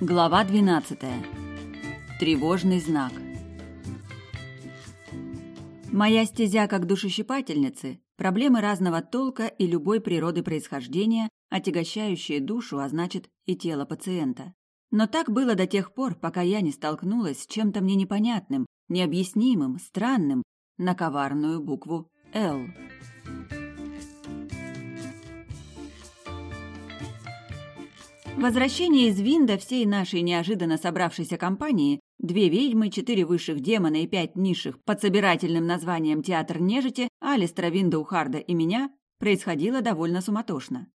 Глава 12. Тревожный знак. Моя стезя как душещипательницы, проблемы разного толка и любой природы происхождения, отягощающие душу, а значит и тело пациента. Но так было до тех пор, пока я не столкнулась с чем-то мне непонятным, необъяснимым, странным, на коварную букву «Л». Возвращение из Винда всей нашей неожиданно собравшейся компании Две ведьмы, четыре высших демона и пять низших под собирательным названием «Театр нежити» Алистера Виндаухарда и меня происходило довольно суматошно.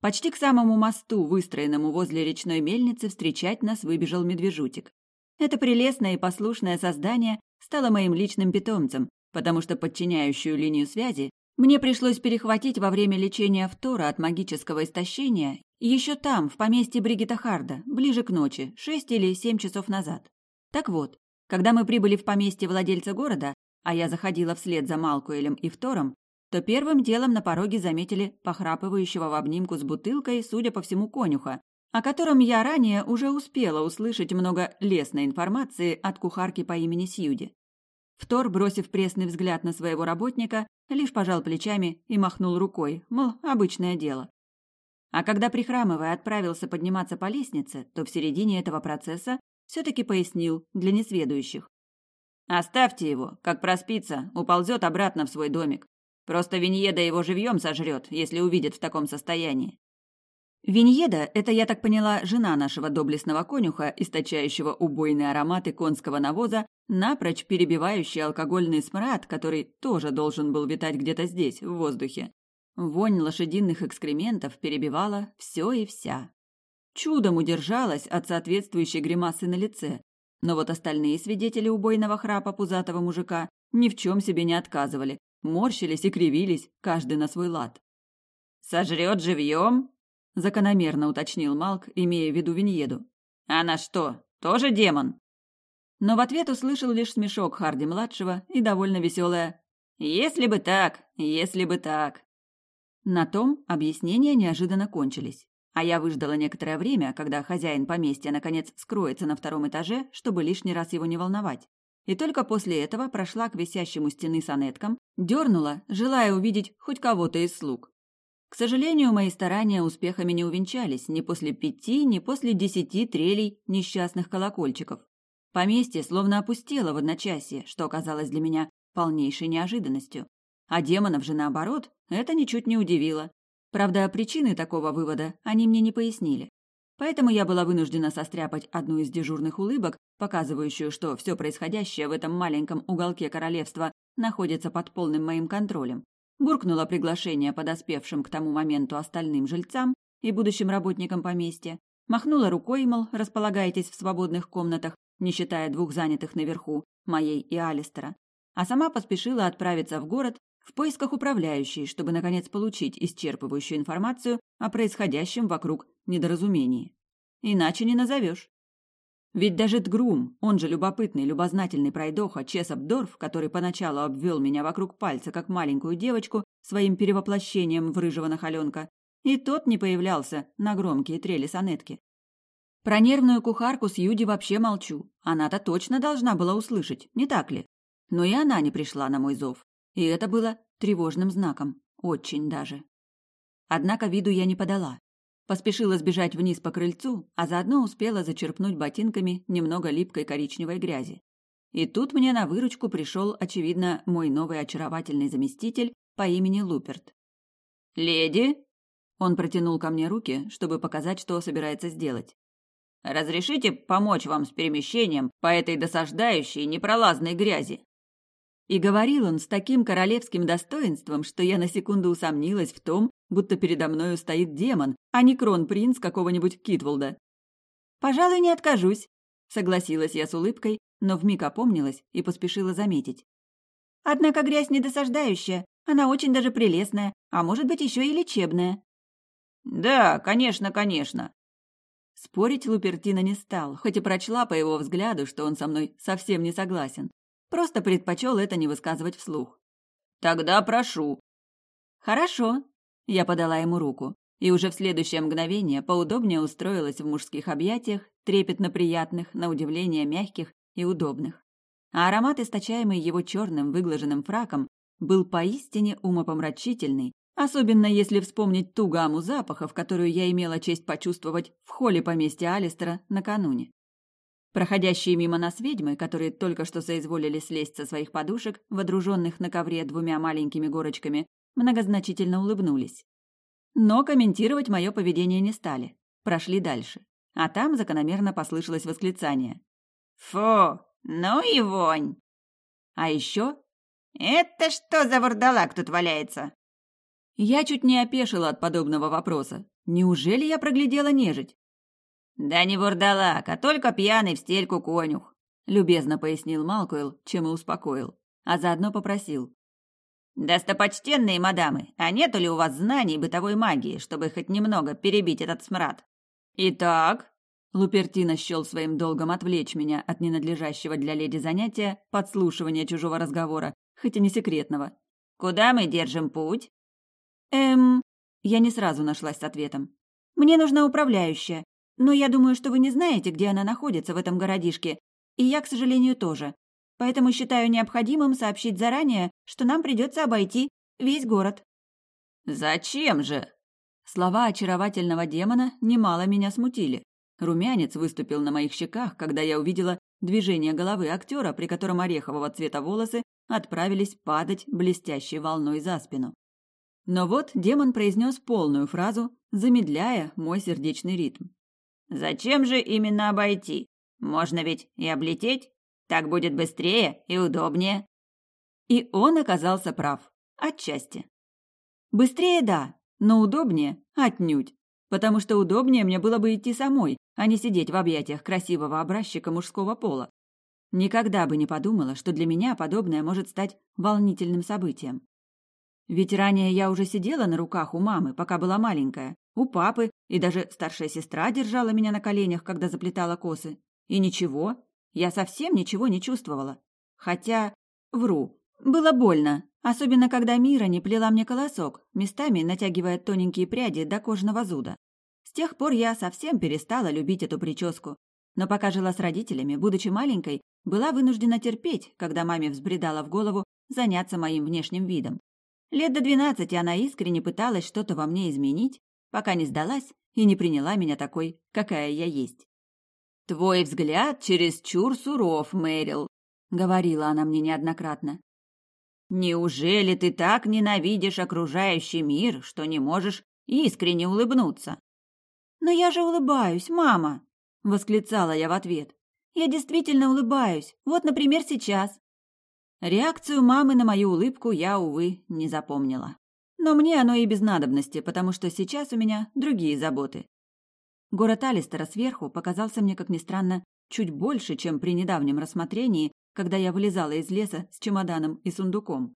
Почти к самому мосту, выстроенному возле речной мельницы, встречать нас выбежал медвежутик. Это прелестное и послушное создание стало моим личным питомцем, потому что подчиняющую линию связи мне пришлось перехватить во время лечения Втора от магического истощения еще там, в поместье Бригита Харда, ближе к ночи, шесть или семь часов назад. Так вот, когда мы прибыли в поместье владельца города, а я заходила вслед за Малкуэлем и Втором, то первым делом на пороге заметили похрапывающего в обнимку с бутылкой, судя по всему, конюха, о котором я ранее уже успела услышать много лестной информации от кухарки по имени Сьюди. Втор, бросив пресный взгляд на своего работника, лишь пожал плечами и махнул рукой, мол, обычное дело. А когда, прихрамывая, отправился подниматься по лестнице, то в середине этого процесса все-таки пояснил для несведущих. «Оставьте его, как проспится, уползет обратно в свой домик. Просто Виньеда его живьем сожрет, если увидит в таком состоянии». Виньеда – это, я так поняла, жена нашего доблестного конюха, источающего убойные ароматы конского навоза, напрочь перебивающий алкогольный смрад, который тоже должен был витать где-то здесь, в воздухе. Вонь лошадиных экскрементов перебивала все и вся чудом удержалась от соответствующей гримасы на лице. Но вот остальные свидетели убойного храпа пузатого мужика ни в чем себе не отказывали, морщились и кривились, каждый на свой лад. «Сожрет живьем?» – закономерно уточнил Малк, имея в виду Виньеду. «Она что, тоже демон?» Но в ответ услышал лишь смешок Харди-младшего и довольно веселое «Если бы так, если бы так». На том объяснения неожиданно кончились. А я выждала некоторое время, когда хозяин поместья наконец скроется на втором этаже, чтобы лишний раз его не волновать. И только после этого прошла к висящему стены сонеткам, дернула, желая увидеть хоть кого-то из слуг. К сожалению, мои старания успехами не увенчались ни после пяти, ни после десяти трелей несчастных колокольчиков. Поместье словно опустело в одночасье, что оказалось для меня полнейшей неожиданностью. А демонов же наоборот, это ничуть не удивило. Правда, причины такого вывода они мне не пояснили. Поэтому я была вынуждена состряпать одну из дежурных улыбок, показывающую, что все происходящее в этом маленьком уголке королевства находится под полным моим контролем. Буркнула приглашение подоспевшим к тому моменту остальным жильцам и будущим работникам поместья, махнула рукой, мол, располагайтесь в свободных комнатах, не считая двух занятых наверху, моей и Алистера, а сама поспешила отправиться в город в поисках управляющей, чтобы, наконец, получить исчерпывающую информацию о происходящем вокруг недоразумении. Иначе не назовешь. Ведь даже Тгрум, он же любопытный, любознательный пройдоха Чесапдорф, который поначалу обвел меня вокруг пальца, как маленькую девочку, своим перевоплощением в рыжего нахаленка, и тот не появлялся на громкие трели сонетки. Про нервную кухарку с Юди вообще молчу. Она-то точно должна была услышать, не так ли? Но и она не пришла на мой зов. И это было тревожным знаком, очень даже. Однако виду я не подала. Поспешила сбежать вниз по крыльцу, а заодно успела зачерпнуть ботинками немного липкой коричневой грязи. И тут мне на выручку пришел, очевидно, мой новый очаровательный заместитель по имени Луперт. «Леди!» Он протянул ко мне руки, чтобы показать, что собирается сделать. «Разрешите помочь вам с перемещением по этой досаждающей непролазной грязи?» И говорил он с таким королевским достоинством, что я на секунду усомнилась в том, будто передо мною стоит демон, а не кронпринц какого-нибудь Китволда. «Пожалуй, не откажусь», — согласилась я с улыбкой, но вмиг опомнилась и поспешила заметить. «Однако грязь недосаждающая, она очень даже прелестная, а может быть еще и лечебная». «Да, конечно, конечно». Спорить Лупертина не стал, хоть и прочла по его взгляду, что он со мной совсем не согласен. Просто предпочел это не высказывать вслух. «Тогда прошу». «Хорошо», — я подала ему руку. и уже в следующее мгновение поудобнее устроилась в мужских объятиях, трепетно приятных, на удивление мягких и удобных. А аромат, источаемый его черным выглаженным фраком, был поистине умопомрачительный, особенно если вспомнить ту гамму запахов, которую я имела честь почувствовать в холле поместья Алистера накануне. Проходящие мимо нас ведьмы, которые только что соизволили слезть со своих подушек, водруженных на ковре двумя маленькими горочками, многозначительно улыбнулись. Но комментировать мое поведение не стали. Прошли дальше. А там закономерно послышалось восклицание. «Фу! Ну и вонь!» А еще... «Это что за вурдалак тут валяется?» Я чуть не опешила от подобного вопроса. Неужели я проглядела нежить? «Да не вурдалак, а только пьяный в стельку конюх», — любезно пояснил Малкуэлл, чем и успокоил, а заодно попросил. «Достопочтенные мадамы, а нету ли у вас знаний бытовой магии, чтобы хоть немного перебить этот смрад?» «Итак», — Лупертино счел своим долгом отвлечь меня от ненадлежащего для леди занятия подслушивания чужого разговора, хоть и не секретного. «Куда мы держим путь?» «Эм...» Я не сразу нашлась с ответом. «Мне нужна управляющая, но я думаю, что вы не знаете, где она находится в этом городишке, и я, к сожалению, тоже поэтому считаю необходимым сообщить заранее, что нам придется обойти весь город». «Зачем же?» Слова очаровательного демона немало меня смутили. Румянец выступил на моих щеках, когда я увидела движение головы актера, при котором орехового цвета волосы отправились падать блестящей волной за спину. Но вот демон произнес полную фразу, замедляя мой сердечный ритм. «Зачем же именно обойти? Можно ведь и облететь?» Так будет быстрее и удобнее. И он оказался прав. Отчасти. Быстрее – да, но удобнее – отнюдь. Потому что удобнее мне было бы идти самой, а не сидеть в объятиях красивого образчика мужского пола. Никогда бы не подумала, что для меня подобное может стать волнительным событием. Ведь ранее я уже сидела на руках у мамы, пока была маленькая, у папы, и даже старшая сестра держала меня на коленях, когда заплетала косы. И ничего, я совсем ничего не чувствовала. Хотя, вру, было больно, особенно когда Мира не плела мне колосок, местами натягивая тоненькие пряди до кожного зуда. С тех пор я совсем перестала любить эту прическу. Но пока жила с родителями, будучи маленькой, была вынуждена терпеть, когда маме взбредала в голову заняться моим внешним видом. Лет до двенадцати она искренне пыталась что-то во мне изменить, пока не сдалась и не приняла меня такой, какая я есть. «Твой взгляд чересчур суров, Мэрил», — говорила она мне неоднократно. «Неужели ты так ненавидишь окружающий мир, что не можешь искренне улыбнуться?» «Но я же улыбаюсь, мама!» — восклицала я в ответ. «Я действительно улыбаюсь. Вот, например, сейчас». Реакцию мамы на мою улыбку я, увы, не запомнила. Но мне оно и без надобности, потому что сейчас у меня другие заботы. Город Алистера сверху показался мне, как ни странно, чуть больше, чем при недавнем рассмотрении, когда я вылезала из леса с чемоданом и сундуком.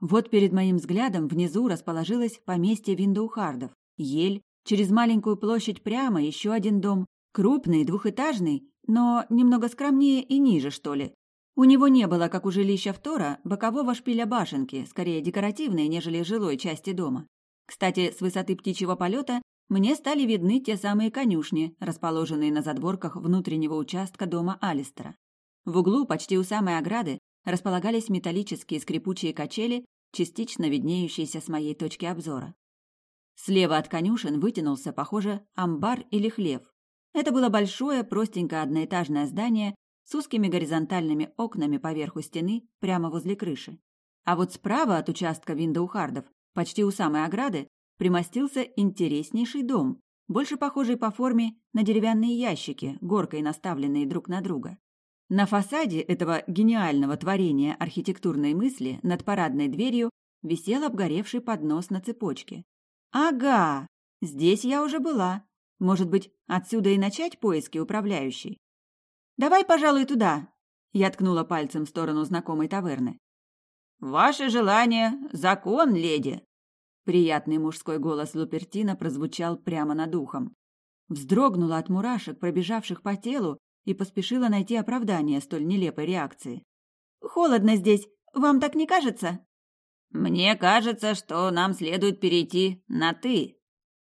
Вот перед моим взглядом внизу расположилось поместье Виндоухардов, ель, через маленькую площадь прямо еще один дом, крупный, двухэтажный, но немного скромнее и ниже, что ли. У него не было, как у жилища Втора, бокового шпиля башенки, скорее декоративной, нежели жилой части дома. Кстати, с высоты птичьего полета мне стали видны те самые конюшни, расположенные на задворках внутреннего участка дома Алистера. В углу, почти у самой ограды, располагались металлические скрипучие качели, частично виднеющиеся с моей точки обзора. Слева от конюшен вытянулся, похоже, амбар или хлев. Это было большое, простенькое одноэтажное здание с узкими горизонтальными окнами поверху стены, прямо возле крыши. А вот справа от участка Виндоухардов, почти у самой ограды, примостился интереснейший дом, больше похожий по форме на деревянные ящики, горкой наставленные друг на друга. На фасаде этого гениального творения архитектурной мысли над парадной дверью висел обгоревший поднос на цепочке. «Ага, здесь я уже была. Может быть, отсюда и начать поиски управляющей?» «Давай, пожалуй, туда!» Я ткнула пальцем в сторону знакомой таверны. «Ваше желание — закон, леди!» Приятный мужской голос Лупертина прозвучал прямо над ухом. Вздрогнула от мурашек, пробежавших по телу, и поспешила найти оправдание столь нелепой реакции. «Холодно здесь. Вам так не кажется?» «Мне кажется, что нам следует перейти на «ты».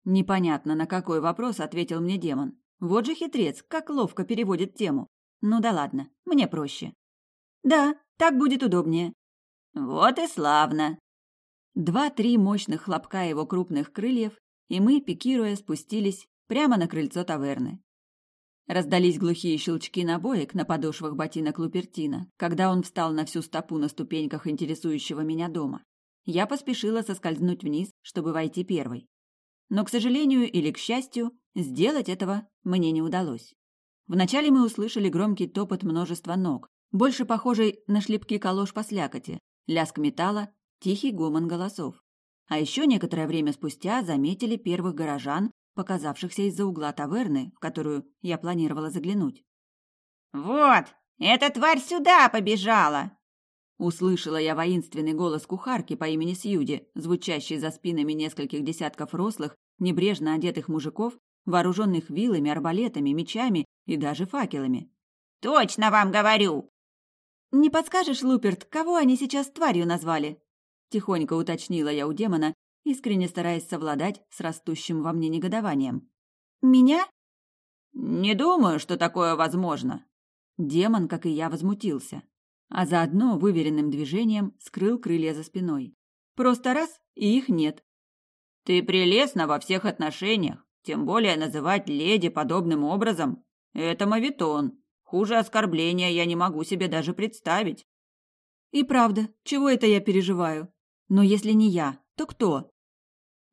Непонятно, на какой вопрос ответил мне демон. Вот же хитрец, как ловко переводит тему. Ну да ладно, мне проще. Да, так будет удобнее. Вот и славно. Два-три мощных хлопка его крупных крыльев, и мы, пикируя, спустились прямо на крыльцо таверны. Раздались глухие щелчки набоек на подошвах ботинок Лупертина, когда он встал на всю стопу на ступеньках интересующего меня дома. Я поспешила соскользнуть вниз, чтобы войти первой. Но, к сожалению или к счастью, сделать этого мне не удалось. Вначале мы услышали громкий топот множества ног, больше похожий на шлепки колош по слякоти, лязг металла, тихий гомон голосов. А еще некоторое время спустя заметили первых горожан, показавшихся из-за угла таверны, в которую я планировала заглянуть. «Вот, эта тварь сюда побежала!» Услышала я воинственный голос кухарки по имени Сьюди, звучащий за спинами нескольких десятков рослых, небрежно одетых мужиков, вооруженных вилами, арбалетами, мечами и даже факелами. «Точно вам говорю!» «Не подскажешь, Луперт, кого они сейчас тварью назвали?» Тихонько уточнила я у демона, искренне стараясь совладать с растущим во мне негодованием. «Меня?» «Не думаю, что такое возможно». Демон, как и я, возмутился, а заодно выверенным движением скрыл крылья за спиной. Просто раз, и их нет. «Ты прелестна во всех отношениях, тем более называть леди подобным образом. Это мавитон. Хуже оскорбления я не могу себе даже представить». «И правда, чего это я переживаю? Но если не я, то кто?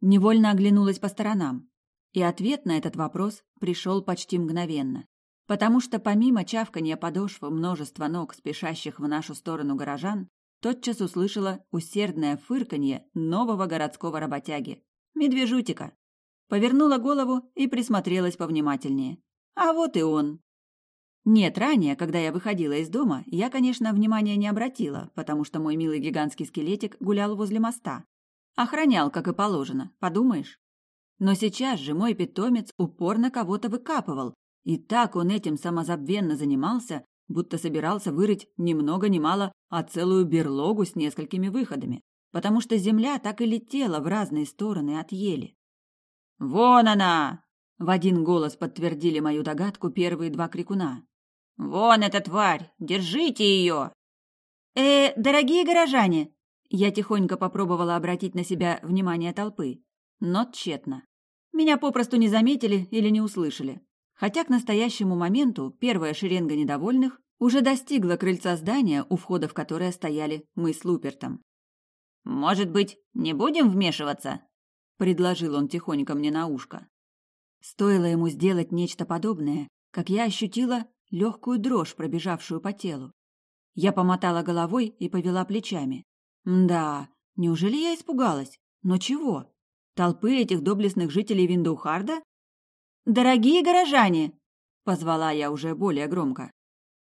Невольно оглянулась по сторонам. И ответ на этот вопрос пришел почти мгновенно. Потому что помимо чавканья подошвы множества ног, спешащих в нашу сторону горожан, тотчас услышала усердное фырканье нового городского работяги – медвежутика. Повернула голову и присмотрелась повнимательнее. А вот и он. Нет, ранее, когда я выходила из дома, я, конечно, внимания не обратила, потому что мой милый гигантский скелетик гулял возле моста. Охранял, как и положено, подумаешь. Но сейчас же мой питомец упорно кого-то выкапывал, и так он этим самозабвенно занимался, будто собирался вырыть ни много ни мало, а целую берлогу с несколькими выходами, потому что земля так и летела в разные стороны от ели. «Вон она!» — в один голос подтвердили мою догадку первые два крикуна. «Вон эта тварь! Держите ее!» «Э, дорогие горожане!» Я тихонько попробовала обратить на себя внимание толпы, но тщетно. Меня попросту не заметили или не услышали. Хотя к настоящему моменту первая шеренга недовольных уже достигла крыльца здания, у входа в которое стояли мы с Лупертом. «Может быть, не будем вмешиваться?» — предложил он тихонько мне на ушко. Стоило ему сделать нечто подобное, как я ощутила легкую дрожь, пробежавшую по телу. Я помотала головой и повела плечами. Да, неужели я испугалась? Но чего? Толпы этих доблестных жителей Виндухарда? «Дорогие горожане!» — позвала я уже более громко.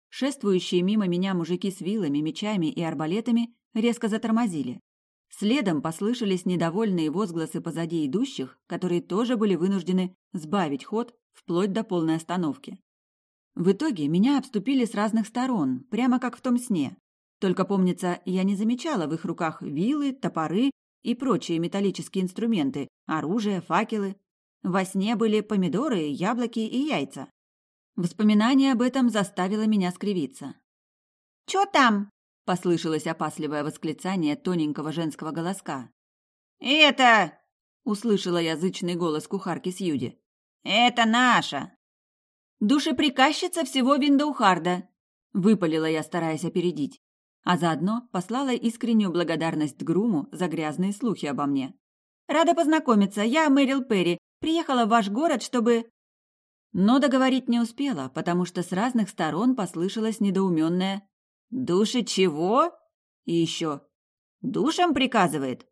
Шествующие мимо меня мужики с вилами, мечами и арбалетами резко затормозили. Следом послышались недовольные возгласы позади идущих, которые тоже были вынуждены сбавить ход вплоть до полной остановки. В итоге меня обступили с разных сторон, прямо как в том сне. Только, помнится, я не замечала в их руках вилы, топоры и прочие металлические инструменты, оружие, факелы. Во сне были помидоры, яблоки и яйца. Воспоминание об этом заставило меня скривиться. «Чё там?» – послышалось опасливое восклицание тоненького женского голоска. «Это...» – услышала язычный голос кухарки Сьюди. «Это наша!» «Душеприказчица всего Виндоухарда!» – выпалила я, стараясь опередить а заодно послала искреннюю благодарность Груму за грязные слухи обо мне. «Рада познакомиться, я Мэрил Перри, приехала в ваш город, чтобы...» Но договорить не успела, потому что с разных сторон послышалось недоуменное «Души чего?» И еще «Душам приказывает?»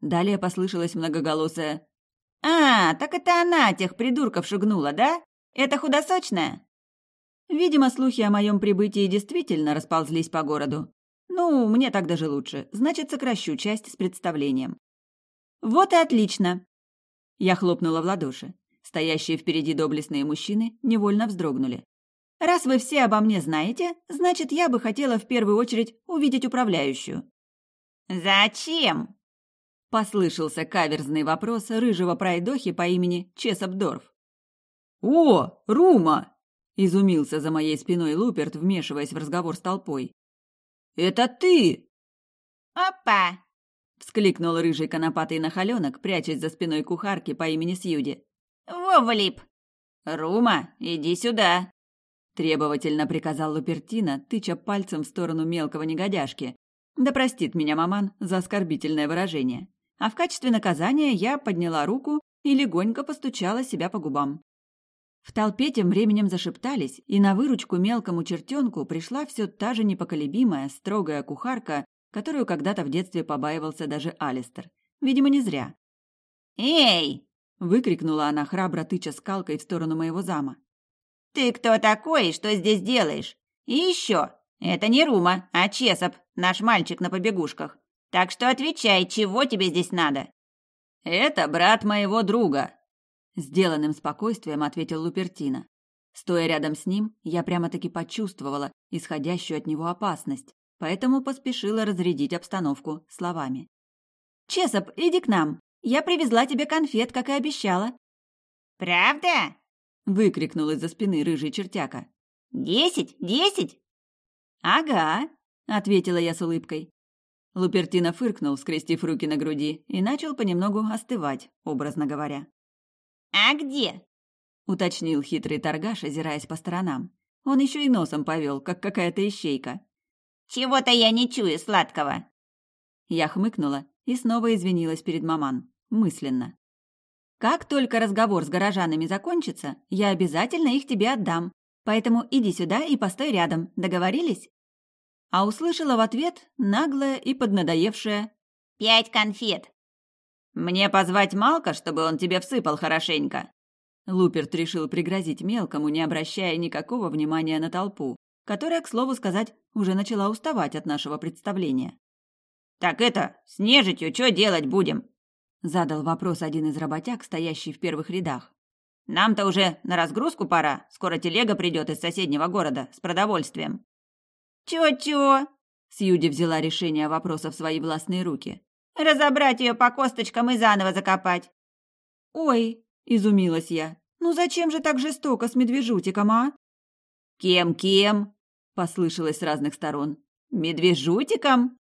Далее послышалось многоголосое «А, так это она тех придурков шугнула, да? Это худосочная?» Видимо, слухи о моем прибытии действительно расползлись по городу. Ну, мне так даже лучше. Значит, сокращу часть с представлением. Вот и отлично. Я хлопнула в ладоши. Стоящие впереди доблестные мужчины невольно вздрогнули. Раз вы все обо мне знаете, значит, я бы хотела в первую очередь увидеть управляющую. Зачем? Послышался каверзный вопрос рыжего пройдохи по имени Чесапдорф. «О, Рума!» – изумился за моей спиной Луперт, вмешиваясь в разговор с толпой. «Это ты!» «Опа!» – вскликнул рыжий конопатый нахаленок, прячась за спиной кухарки по имени Сьюди. «Во влип!» «Рума, иди сюда!» Требовательно приказал Лупертина, тыча пальцем в сторону мелкого негодяшки. Да простит меня маман за оскорбительное выражение. А в качестве наказания я подняла руку и легонько постучала себя по губам. В толпе тем временем зашептались, и на выручку мелкому чертенку пришла все та же непоколебимая, строгая кухарка, которую когда-то в детстве побаивался даже Алистер. Видимо, не зря. «Эй!» — выкрикнула она, храбро тыча скалкой в сторону моего зама. «Ты кто такой и что здесь делаешь? И еще, это не Рума, а Чесоп, наш мальчик на побегушках. Так что отвечай, чего тебе здесь надо?» «Это брат моего друга», Сделанным спокойствием ответил Лупертина. Стоя рядом с ним, я прямо-таки почувствовала исходящую от него опасность, поэтому поспешила разрядить обстановку словами. «Чесоп, иди к нам. Я привезла тебе конфет, как и обещала». «Правда?» — выкрикнул из-за спины рыжий чертяка. «Десять? Десять?» «Ага», — ответила я с улыбкой. Лупертина фыркнул, скрестив руки на груди, и начал понемногу остывать, образно говоря. «А где?» — уточнил хитрый торгаш, озираясь по сторонам. Он еще и носом повел, как какая-то ищейка. «Чего-то я не чую сладкого». Я хмыкнула и снова извинилась перед маман, мысленно. «Как только разговор с горожанами закончится, я обязательно их тебе отдам, поэтому иди сюда и постой рядом, договорились?» А услышала в ответ наглая и поднадоевшая «Пять конфет». «Мне позвать Малка, чтобы он тебе всыпал хорошенько?» Луперт решил пригрозить мелкому, не обращая никакого внимания на толпу, которая, к слову сказать, уже начала уставать от нашего представления. «Так это, с нежитью что делать будем?» Задал вопрос один из работяг, стоящий в первых рядах. «Нам-то уже на разгрузку пора. Скоро телега придет из соседнего города с продовольствием». «Чё-чё?» Сьюди взяла решение вопроса в свои властные руки. Разобрать ее по косточкам и заново закопать. Ой, изумилась я. Ну зачем же так жестоко с медвежутиком, а? Кем-кем? Послышалось с разных сторон. Медвежутиком?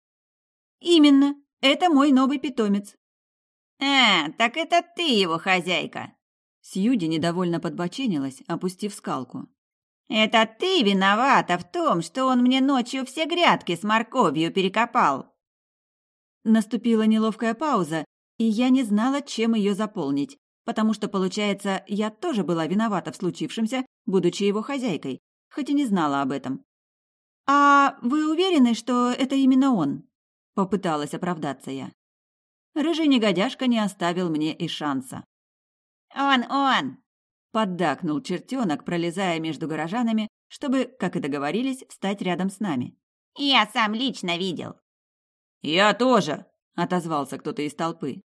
Именно. Это мой новый питомец. А, так это ты его хозяйка. Сьюди недовольно подбоченилась, опустив скалку. «Это ты виновата в том, что он мне ночью все грядки с морковью перекопал!» Наступила неловкая пауза, и я не знала, чем ее заполнить, потому что, получается, я тоже была виновата в случившемся, будучи его хозяйкой, хоть и не знала об этом. «А вы уверены, что это именно он?» — попыталась оправдаться я. Рыжий негодяшка не оставил мне и шанса. «Он, он!» — поддакнул чертенок, пролезая между горожанами, чтобы, как и договорились, встать рядом с нами. «Я сам лично видел». «Я тоже!» — отозвался кто-то из толпы.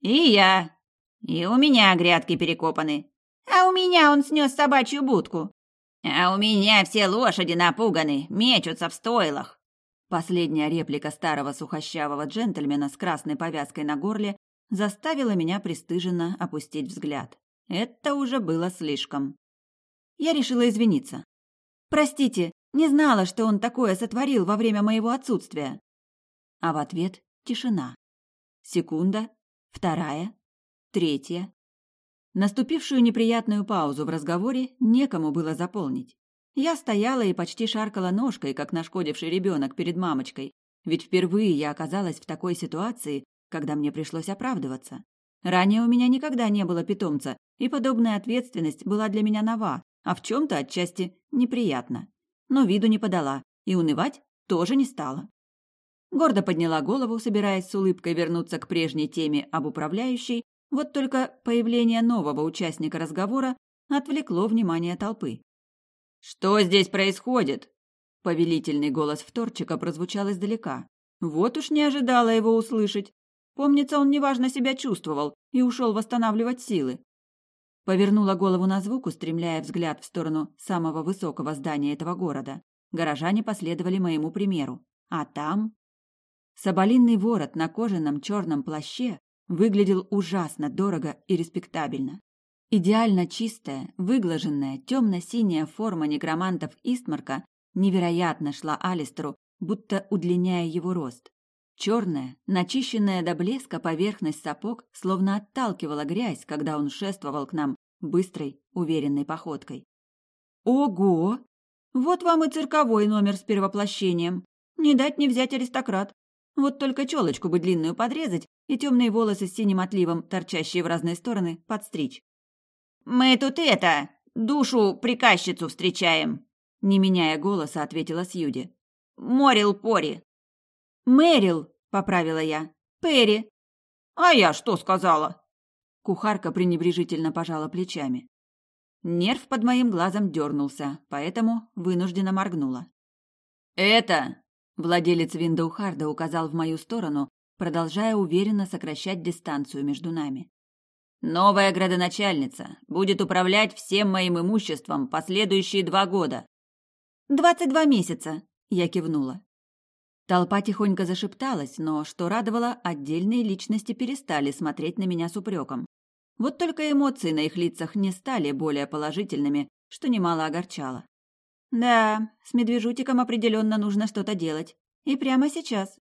«И я! И у меня грядки перекопаны. А у меня он снес собачью будку. А у меня все лошади напуганы, мечутся в стойлах». Последняя реплика старого сухощавого джентльмена с красной повязкой на горле заставила меня пристыженно опустить взгляд. Это уже было слишком. Я решила извиниться. «Простите, не знала, что он такое сотворил во время моего отсутствия» а в ответ тишина. Секунда, вторая, третья. Наступившую неприятную паузу в разговоре некому было заполнить. Я стояла и почти шаркала ножкой, как нашкодивший ребенок перед мамочкой, ведь впервые я оказалась в такой ситуации, когда мне пришлось оправдываться. Ранее у меня никогда не было питомца, и подобная ответственность была для меня нова, а в чем-то отчасти неприятно. Но виду не подала, и унывать тоже не стала. Гордо подняла голову, собираясь с улыбкой вернуться к прежней теме об управляющей, вот только появление нового участника разговора отвлекло внимание толпы. «Что здесь происходит?» Повелительный голос вторчика прозвучал издалека. Вот уж не ожидала его услышать. Помнится, он неважно себя чувствовал и ушел восстанавливать силы. Повернула голову на звук, устремляя взгляд в сторону самого высокого здания этого города. Горожане последовали моему примеру. А там Соболиный ворот на кожаном черном плаще выглядел ужасно дорого и респектабельно. Идеально чистая, выглаженная, темно-синяя форма некромантов Истмарка невероятно шла Алистеру, будто удлиняя его рост. Черная, начищенная до блеска поверхность сапог словно отталкивала грязь, когда он шествовал к нам быстрой, уверенной походкой. «Ого! Вот вам и цирковой номер с первоплощением. Не дать не взять аристократ. Вот только челочку бы длинную подрезать и темные волосы с синим отливом, торчащие в разные стороны, подстричь. «Мы тут это, душу-приказчицу встречаем», — не меняя голоса, ответила Сьюди. «Морил Пори». «Мэрил», — поправила я. «Перри». «А я что сказала?» Кухарка пренебрежительно пожала плечами. Нерв под моим глазом дернулся, поэтому вынужденно моргнула. «Это!» — владелец Виндоухарда указал в мою сторону, продолжая уверенно сокращать дистанцию между нами. «Новая градоначальница будет управлять всем моим имуществом последующие два года». «Двадцать два месяца», — я кивнула. Толпа тихонько зашепталась, но, что радовало, отдельные личности перестали смотреть на меня с упреком. Вот только эмоции на их лицах не стали более положительными, что немало огорчало. Да, с медвежутиком определенно нужно что-то делать. И прямо сейчас.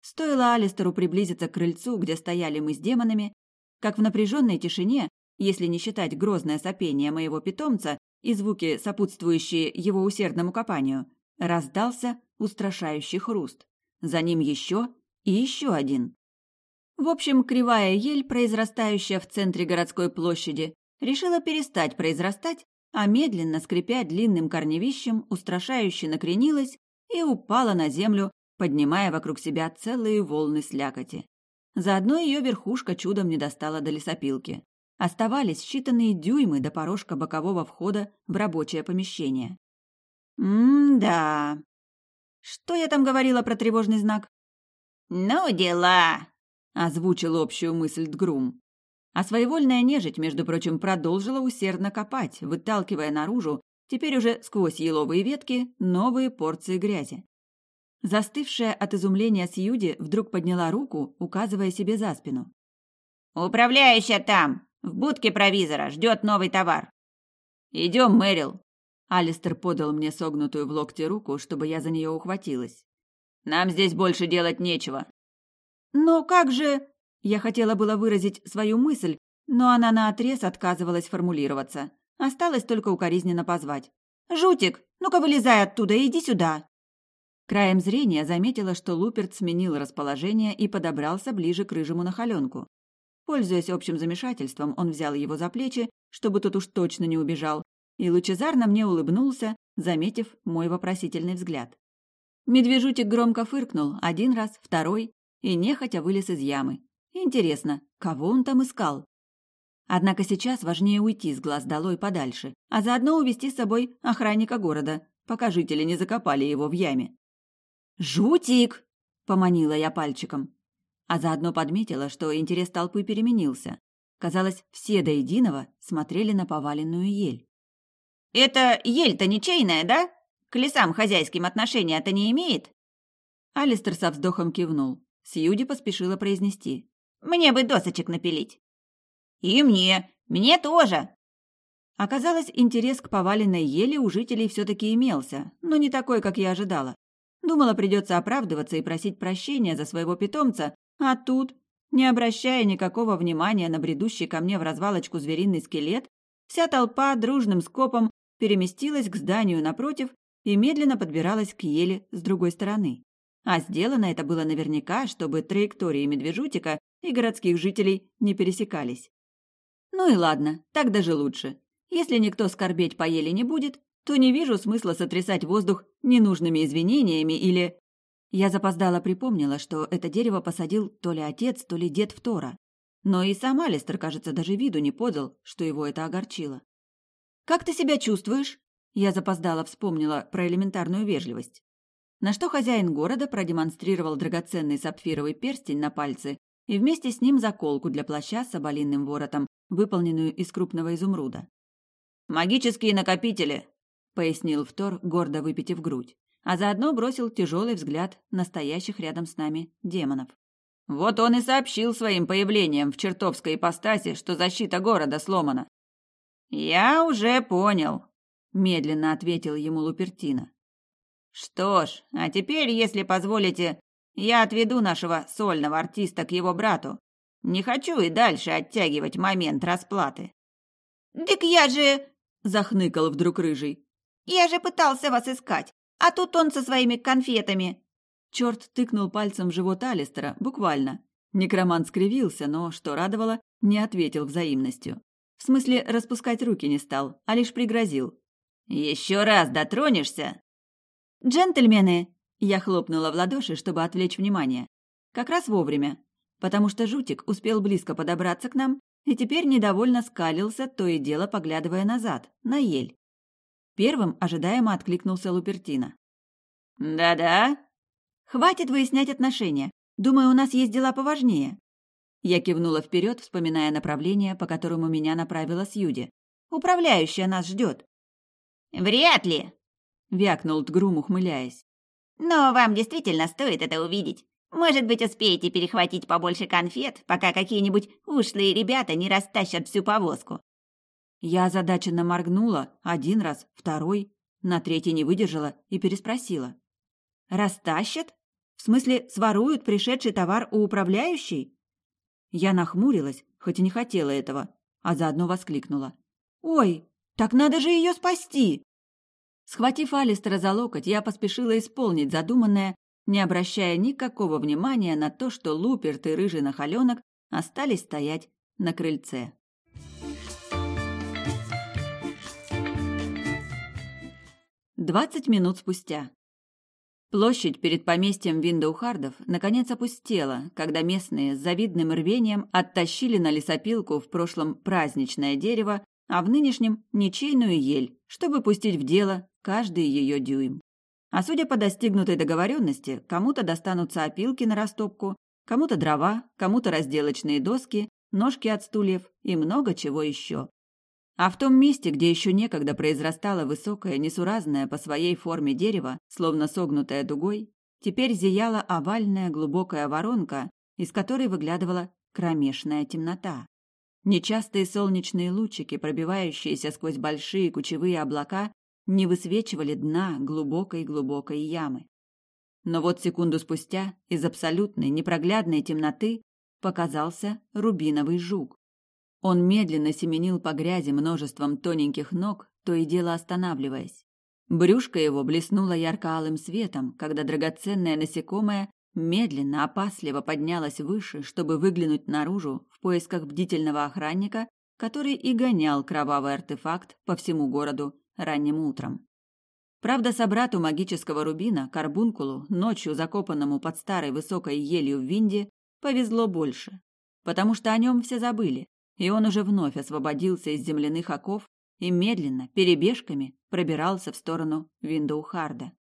Стоило Алистеру приблизиться к крыльцу, где стояли мы с демонами, как в напряженной тишине, если не считать грозное сопение моего питомца и звуки, сопутствующие его усердному копанию, раздался устрашающий хруст. За ним еще и еще один. В общем, кривая ель, произрастающая в центре городской площади, решила перестать произрастать, а медленно, скрипя длинным корневищем, устрашающе накренилась и упала на землю, поднимая вокруг себя целые волны слякоти. Заодно ее верхушка чудом не достала до лесопилки. Оставались считанные дюймы до порожка бокового входа в рабочее помещение. М-да. Что я там говорила про тревожный знак? «Ну дела!» озвучил общую мысль Дгрум. А своевольная нежить, между прочим, продолжила усердно копать, выталкивая наружу, теперь уже сквозь еловые ветки, новые порции грязи. Застывшая от изумления Сьюди вдруг подняла руку, указывая себе за спину. «Управляющая там! В будке провизора! Ждет новый товар!» «Идем, Мэрил!» Алистер подал мне согнутую в локте руку, чтобы я за нее ухватилась. «Нам здесь больше делать нечего. «Но как же...» Я хотела было выразить свою мысль, но она наотрез отказывалась формулироваться. Осталось только укоризненно позвать. «Жутик, ну-ка вылезай оттуда и иди сюда!» Краем зрения заметила, что Луперт сменил расположение и подобрался ближе к рыжему нахаленку. Пользуясь общим замешательством, он взял его за плечи, чтобы тот уж точно не убежал, и лучезарно мне улыбнулся, заметив мой вопросительный взгляд. Медвежутик громко фыркнул один раз, второй, и нехотя вылез из ямы. Интересно, кого он там искал? Однако сейчас важнее уйти с глаз долой подальше, а заодно увести с собой охранника города, пока жители не закопали его в яме. «Жутик!» — поманила я пальчиком. А заодно подметила, что интерес толпы переменился. Казалось, все до единого смотрели на поваленную ель. «Это ель-то ничейная, да? К лесам хозяйским отношения-то не имеет?» Алистер со вздохом кивнул. Сьюди поспешила произнести. «Мне бы досочек напилить». «И мне! Мне тоже!» Оказалось, интерес к поваленной ели у жителей все-таки имелся, но не такой, как я ожидала. Думала, придется оправдываться и просить прощения за своего питомца, а тут, не обращая никакого внимания на бредущий ко мне в развалочку звериный скелет, вся толпа дружным скопом переместилась к зданию напротив и медленно подбиралась к еле с другой стороны. А сделано это было наверняка, чтобы траектории медвежутика и городских жителей не пересекались. Ну и ладно, так даже лучше. Если никто скорбеть по еле не будет, то не вижу смысла сотрясать воздух ненужными извинениями или... Я запоздала припомнила, что это дерево посадил то ли отец, то ли дед Втора. Но и сам Алистер, кажется, даже виду не подал, что его это огорчило. «Как ты себя чувствуешь?» Я запоздала вспомнила про элементарную вежливость. На что хозяин города продемонстрировал драгоценный сапфировый перстень на пальце и вместе с ним заколку для плаща с соболиным воротом, выполненную из крупного изумруда. «Магические накопители», — пояснил Втор, гордо выпитив грудь. а заодно бросил тяжелый взгляд настоящих рядом с нами демонов. Вот он и сообщил своим появлением в чертовской ипостаси, что защита города сломана. «Я уже понял», — медленно ответил ему Лупертина. «Что ж, а теперь, если позволите, я отведу нашего сольного артиста к его брату. Не хочу и дальше оттягивать момент расплаты». «Так я же...» — захныкал вдруг рыжий. «Я же пытался вас искать, а тут он со своими конфетами». Черт тыкнул пальцем в живот Алистера, буквально. Некромант скривился, но, что радовало, не ответил взаимностью. В смысле, распускать руки не стал, а лишь пригрозил. «Еще раз дотронешься!» «Джентльмены!» Я хлопнула в ладоши, чтобы отвлечь внимание. Как раз вовремя, потому что Жутик успел близко подобраться к нам и теперь недовольно скалился, то и дело поглядывая назад, на ель. Первым ожидаемо откликнулся Лупертина. «Да-да?» «Хватит выяснять отношения. Думаю, у нас есть дела поважнее». Я кивнула вперед, вспоминая направление, по которому меня направила Сьюди. «Управляющая нас ждет». «Вряд ли!» — вякнул Тгрум, ухмыляясь. «Но вам действительно стоит это увидеть. Может быть, успеете перехватить побольше конфет, пока какие-нибудь ушлые ребята не растащат всю повозку». Я озадаченно моргнула один раз, второй, на третий не выдержала и переспросила. Растащат? В смысле, своруют пришедший товар у управляющей? Я нахмурилась, хоть и не хотела этого, а заодно воскликнула. «Ой, так надо же ее спасти!» Схватив Алистера за локоть, я поспешила исполнить задуманное, не обращая никакого внимания на то, что Луперт и рыжий нахаленок остались стоять на крыльце. Двадцать минут спустя. Площадь перед поместьем Виндоухардов наконец опустела, когда местные с завидным рвением оттащили на лесопилку в прошлом праздничное дерево, а в нынешнем ничейную ель, чтобы пустить в дело каждый ее дюйм. А судя по достигнутой договоренности, кому-то достанутся опилки на растопку, кому-то дрова, кому-то разделочные доски, ножки от стульев и много чего еще. А в том месте, где еще некогда произрастало высокое, несуразное по своей форме дерево, словно согнутое дугой, теперь зияла овальная глубокая воронка, из которой выглядывала кромешная темнота. Нечастые солнечные лучики, пробивающиеся сквозь большие кучевые облака, не высвечивали дна глубокой-глубокой ямы. Но вот секунду спустя из абсолютной непроглядной темноты показался рубиновый жук. Он медленно семенил по грязи множеством тоненьких ног, то и дело останавливаясь. Брюшко его блеснуло ярко-алым светом, когда драгоценное насекомое медленно, опасливо поднялось выше, чтобы выглянуть наружу в поисках бдительного охранника, который и гонял кровавый артефакт по всему городу ранним утром. Правда, собрату магического рубина, Карбункулу, ночью закопанному под старой высокой елью в Винде, повезло больше, потому что о нем все забыли, и он уже вновь освободился из земляных оков и медленно, перебежками, пробирался в сторону Виндоухарда.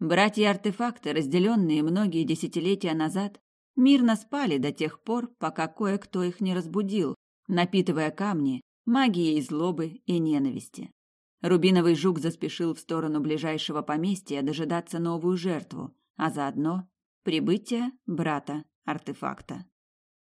Братья-артефакты, разделенные многие десятилетия назад, мирно спали до тех пор, пока кое-кто их не разбудил, напитывая камни магией злобы и ненависти. Рубиновый жук заспешил в сторону ближайшего поместья дожидаться новую жертву, а заодно прибытие брата-артефакта.